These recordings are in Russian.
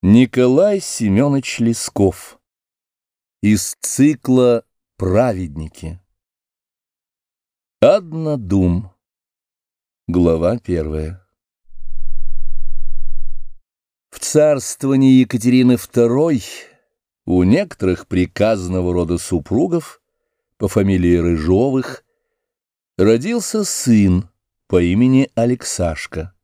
Николай Семенович Лесков. Из цикла «Праведники» Однодум. Глава первая. В царствовании Екатерины II у некоторых приказанного рода супругов по фамилии Рыжовых родился сын по имени Алексашка.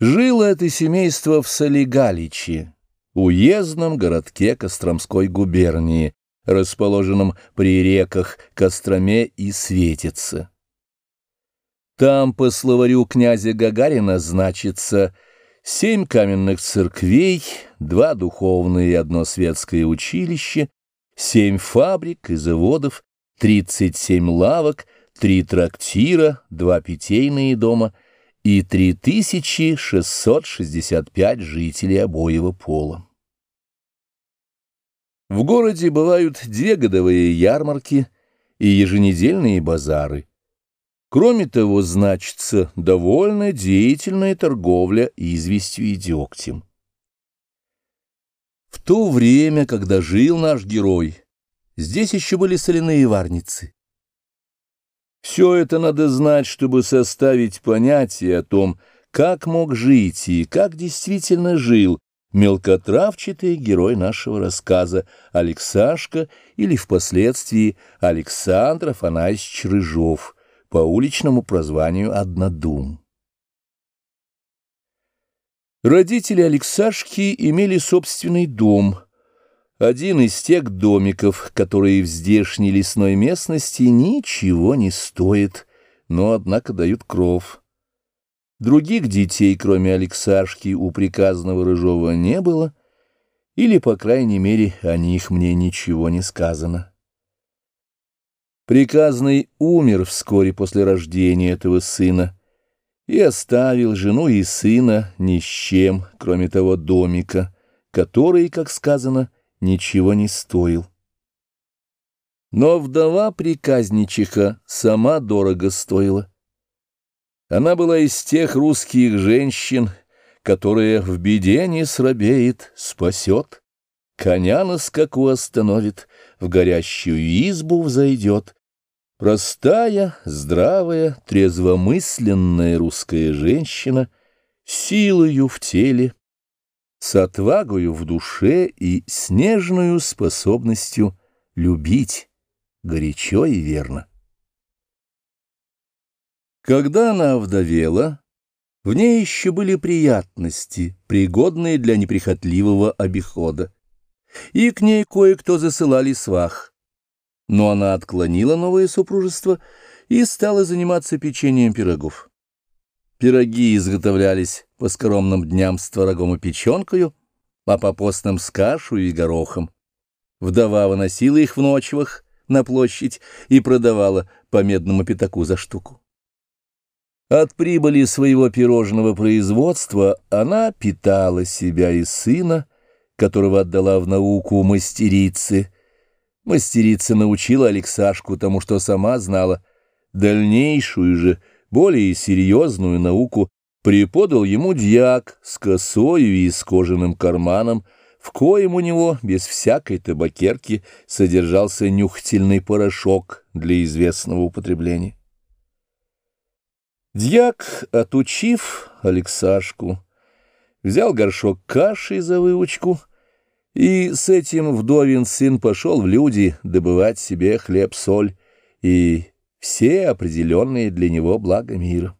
Жило это семейство в Солигаличе, уездном городке Костромской губернии, расположенном при реках Костроме и Светице. Там, по словарю князя Гагарина, значится семь каменных церквей, два духовные и одно светское училище, семь фабрик и заводов, тридцать семь лавок, три трактира, два питейные дома — и 3665 жителей обоего пола. В городе бывают две годовые ярмарки и еженедельные базары. Кроме того, значится довольно деятельная торговля известью и дегтем. В то время, когда жил наш герой, здесь еще были соляные варницы. Все это надо знать, чтобы составить понятие о том, как мог жить и как действительно жил мелкотравчатый герой нашего рассказа Алексашка или впоследствии Александр Афанасьевич Рыжов по уличному прозванию Однодум. Родители Алексашки имели собственный дом – один из тех домиков, которые в здешней лесной местности ничего не стоят, но, однако, дают кров. Других детей, кроме Алексашки, у приказанного Рыжова не было, или, по крайней мере, о них мне ничего не сказано. Приказный умер вскоре после рождения этого сына и оставил жену и сына ни с чем, кроме того домика, который, как сказано, ничего не стоил. Но вдова приказничиха сама дорого стоила. Она была из тех русских женщин, которые в беде не срабеет, спасет, коня на скаку остановит, в горящую избу взойдет. Простая, здравая, трезвомысленная русская женщина, силою в теле, с отвагою в душе и снежную способностью любить горячо и верно. Когда она овдовела, в ней еще были приятности, пригодные для неприхотливого обихода, и к ней кое-кто засылали свах. Но она отклонила новое супружество и стала заниматься печеньем пирогов. Пироги изготовлялись по скромным дням с творогом и печенкою, а по постным с кашу и горохом. Вдова выносила их в ночевах на площадь и продавала по медному пятаку за штуку. От прибыли своего пирожного производства она питала себя и сына, которого отдала в науку мастерице. Мастерица научила Алексашку тому, что сама знала, дальнейшую же — более серьезную науку преподал ему дьяк с косою и с кожаным карманом, в коем у него, без всякой табакерки, содержался нюхательный порошок для известного употребления. Дьяк, отучив Алексашку, взял горшок каши за выучку, и с этим вдовин сын пошел в люди добывать себе хлеб-соль и все определенные для него блага мира.